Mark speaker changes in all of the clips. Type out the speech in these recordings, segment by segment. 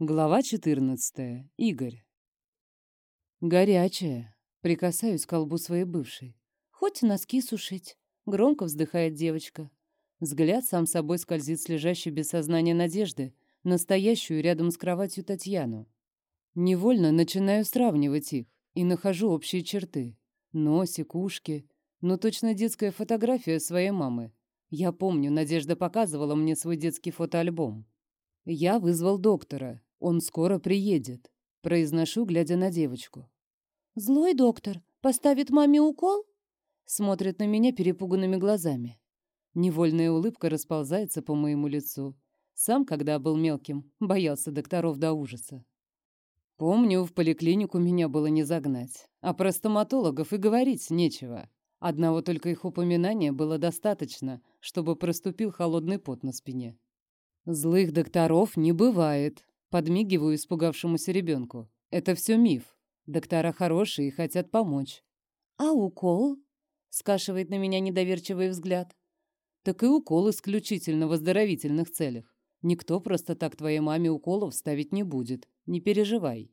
Speaker 1: Глава 14. Игорь. Горячая. Прикасаюсь к колбу своей бывшей.
Speaker 2: Хоть носки сушить.
Speaker 1: Громко вздыхает девочка. Взгляд сам собой скользит с лежащей без сознания надежды, настоящую рядом с кроватью Татьяну. Невольно начинаю сравнивать их и нахожу общие черты. Носик, ушки. Но точно детская фотография своей мамы. Я помню, Надежда показывала мне свой детский фотоальбом. Я вызвал доктора, он скоро приедет. Произношу, глядя на девочку.
Speaker 2: Злой доктор поставит маме укол?
Speaker 1: Смотрит на меня перепуганными глазами. Невольная улыбка расползается по моему лицу. Сам, когда был мелким, боялся докторов до ужаса. Помню, в поликлинику меня было не загнать. А про стоматологов и говорить нечего. Одного только их упоминания было достаточно, чтобы проступил холодный пот на спине. Злых докторов не бывает, Подмигиваю испугавшемуся ребенку. Это все миф. Доктора хорошие и хотят помочь.
Speaker 2: А укол? Скашивает на меня недоверчивый взгляд.
Speaker 1: Так и укол исключительно в оздоровительных целях. Никто просто так твоей маме уколов ставить не будет. Не переживай.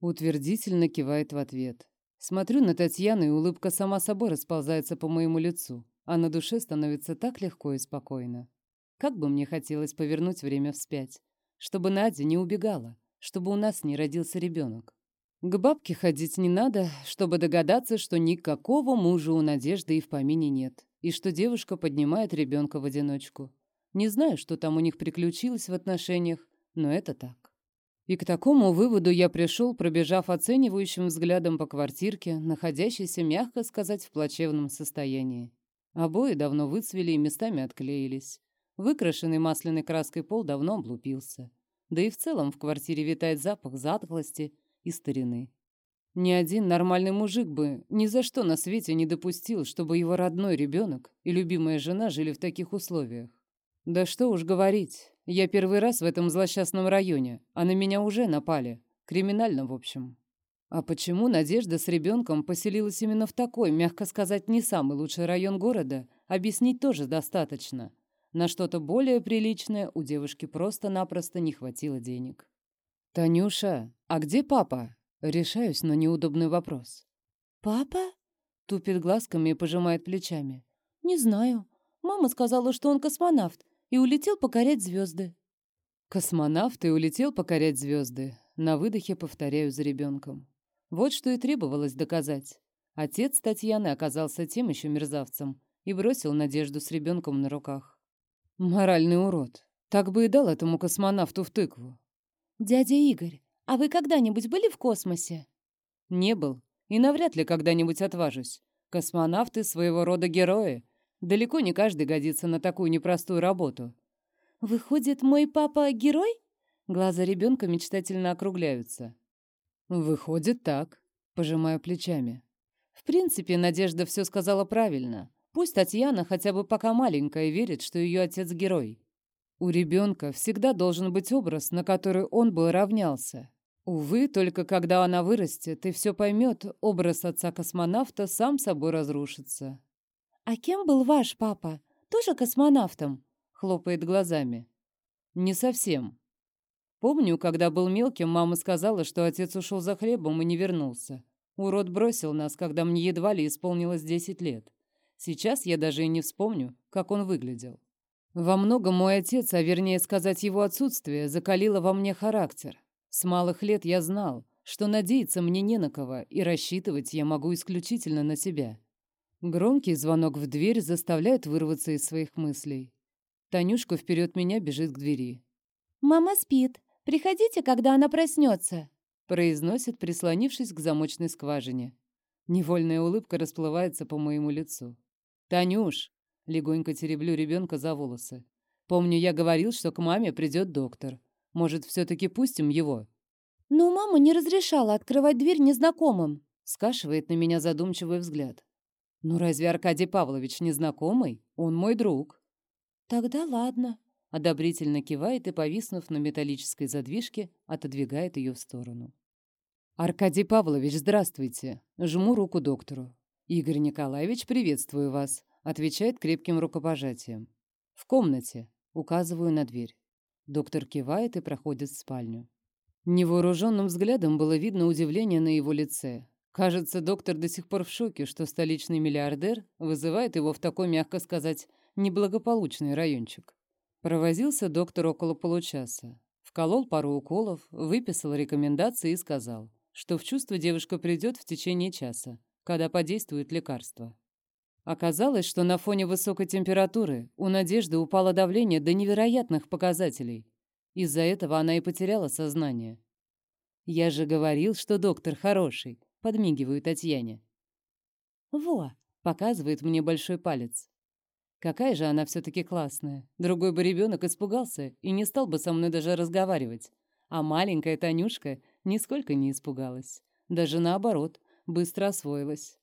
Speaker 1: Утвердительно кивает в ответ. Смотрю на Татьяну, и улыбка сама собой расползается по моему лицу, а на душе становится так легко и спокойно. Как бы мне хотелось повернуть время вспять чтобы Надя не убегала, чтобы у нас не родился ребенок. К бабке ходить не надо, чтобы догадаться, что никакого мужа у Надежды и в помине нет, и что девушка поднимает ребенка в одиночку. Не знаю, что там у них приключилось в отношениях, но это так. И к такому выводу я пришел, пробежав оценивающим взглядом по квартирке, находящейся, мягко сказать, в плачевном состоянии. Обои давно выцвели и местами отклеились. Выкрашенный масляной краской пол давно облупился. Да и в целом в квартире витает запах затхлости и старины. Ни один нормальный мужик бы ни за что на свете не допустил, чтобы его родной ребенок и любимая жена жили в таких условиях. Да что уж говорить, я первый раз в этом злосчастном районе, а на меня уже напали. Криминально, в общем. А почему Надежда с ребенком поселилась именно в такой, мягко сказать, не самый лучший район города, объяснить тоже достаточно. На что-то более приличное у девушки просто-напросто не хватило денег. «Танюша, а где папа?» Решаюсь на неудобный вопрос.
Speaker 2: «Папа?»
Speaker 1: Тупит глазками и пожимает плечами.
Speaker 2: «Не знаю. Мама сказала, что он космонавт и улетел покорять звезды».
Speaker 1: «Космонавт и улетел покорять звезды». На выдохе повторяю за ребенком. Вот что и требовалось доказать. Отец Татьяны оказался тем еще мерзавцем и бросил Надежду с ребенком на руках. Моральный урод. Так бы и дал этому космонавту в тыкву.
Speaker 2: «Дядя Игорь, а вы когда-нибудь были в космосе?»
Speaker 1: «Не был. И навряд ли когда-нибудь отважусь. Космонавты своего рода герои. Далеко не каждый годится на такую непростую работу».
Speaker 2: «Выходит, мой папа герой?»
Speaker 1: Глаза ребенка мечтательно округляются. «Выходит так», — пожимаю плечами. В принципе, Надежда все сказала правильно. Пусть Татьяна хотя бы пока маленькая верит, что ее отец герой. У ребенка всегда должен быть образ, на который он бы равнялся. Увы, только когда она вырастет и все поймет, образ отца-космонавта сам собой разрушится.
Speaker 2: «А кем был ваш папа? Тоже космонавтом?» — хлопает глазами.
Speaker 1: «Не совсем. Помню, когда был мелким, мама сказала, что отец ушел за хлебом и не вернулся. Урод бросил нас, когда мне едва ли исполнилось десять лет. Сейчас я даже и не вспомню, как он выглядел. Во многом мой отец, а вернее сказать его отсутствие, закалило во мне характер. С малых лет я знал, что надеяться мне не на кого, и рассчитывать я могу исключительно на себя. Громкий звонок в дверь заставляет вырваться из своих мыслей. Танюшка вперед меня бежит к двери.
Speaker 2: «Мама спит. Приходите, когда она проснется»,
Speaker 1: произносит, прислонившись к замочной скважине. Невольная улыбка расплывается по моему лицу. «Танюш!» — легонько тереблю ребенка за волосы. «Помню, я говорил, что к маме придет доктор. Может, все-таки пустим его?»
Speaker 2: «Но мама не разрешала открывать дверь незнакомым», —
Speaker 1: скашивает на меня задумчивый взгляд. «Ну разве Аркадий Павлович незнакомый? Он мой друг».
Speaker 2: «Тогда ладно», —
Speaker 1: одобрительно кивает и, повиснув на металлической задвижке, отодвигает ее в сторону. «Аркадий Павлович, здравствуйте!» Жму руку доктору. «Игорь Николаевич, приветствую вас», — отвечает крепким рукопожатием. «В комнате», — указываю на дверь. Доктор кивает и проходит в спальню. Невооруженным взглядом было видно удивление на его лице. Кажется, доктор до сих пор в шоке, что столичный миллиардер вызывает его в такой, мягко сказать, неблагополучный райончик. Провозился доктор около получаса. Вколол пару уколов, выписал рекомендации и сказал, что в чувство девушка придет в течение часа, когда подействует лекарство. Оказалось, что на фоне высокой температуры у Надежды упало давление до невероятных показателей. Из-за этого она и потеряла сознание. «Я же говорил, что доктор хороший», — подмигиваю Татьяне. «Во!» — показывает мне большой палец. Какая же она все-таки классная. Другой бы ребенок испугался и не стал бы со мной даже разговаривать. А маленькая Танюшка нисколько не испугалась. Даже наоборот, быстро освоилась.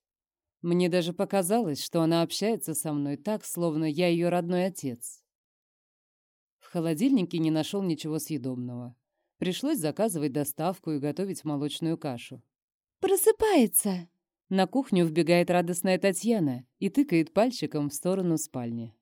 Speaker 1: Мне даже показалось, что она общается со мной так, словно я ее родной отец. В холодильнике не нашел ничего съедобного. Пришлось заказывать доставку и готовить молочную кашу.
Speaker 2: «Просыпается!»
Speaker 1: На кухню вбегает радостная Татьяна и тыкает пальчиком в сторону спальни.